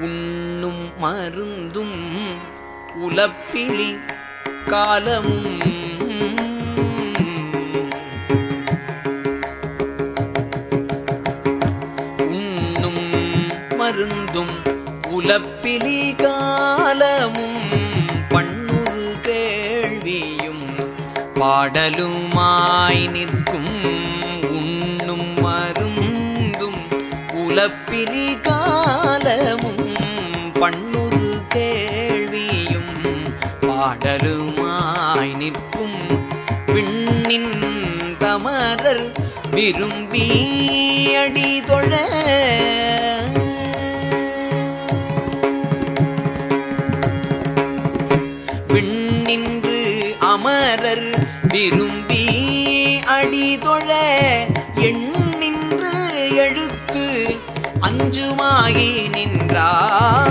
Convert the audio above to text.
உண்ணும் மருந்தும் உலப்பிலி காலமும். உண்ணும் மருந்தும் உலப்பிலி காலமும். பண்ணுரு கேள்வியும் பாடலுமாய் நிற்கும். உண்ணும் மருந்தும் உலப்பிலி காலமும் பண்ணுரு கேள்வியும் பாடலுமாய் நிற்கும் விண்ணின் தமரர் விரும்பி அடி தொழ விண்ணின்று அமரர் விரும்பி அடி தொழ எண்ணின்று எழுத்து அஞ்சுமாகி நின்றார்.